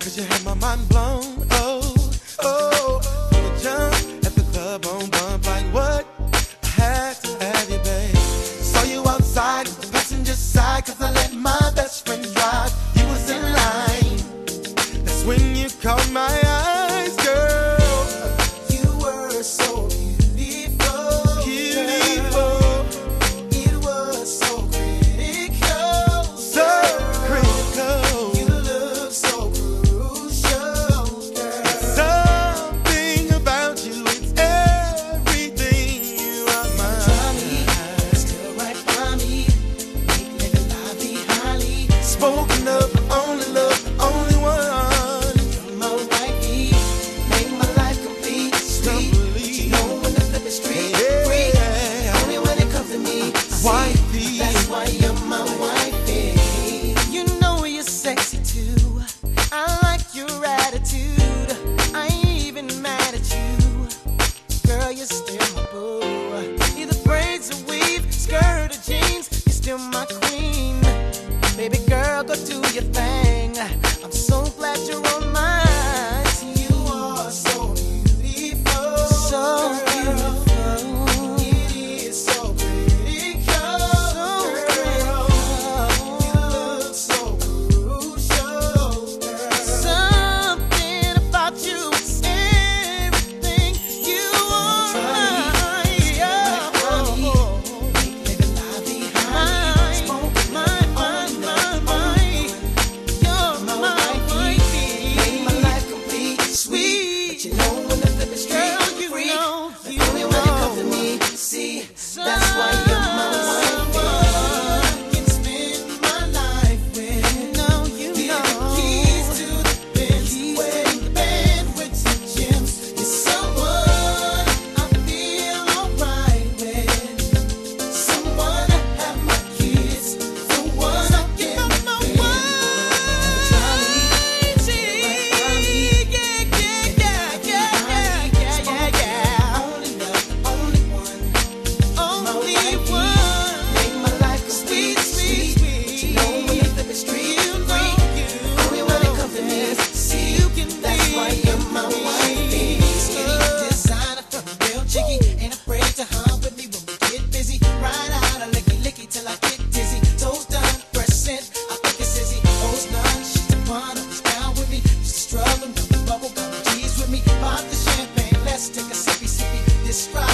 cause you had my mind blown. Oh, oh, oh. jump at the club on bump, like what? Had to have you. Saw you outside, the passenger side, cause I let my best friend drive. Was in line, that's when you my describe.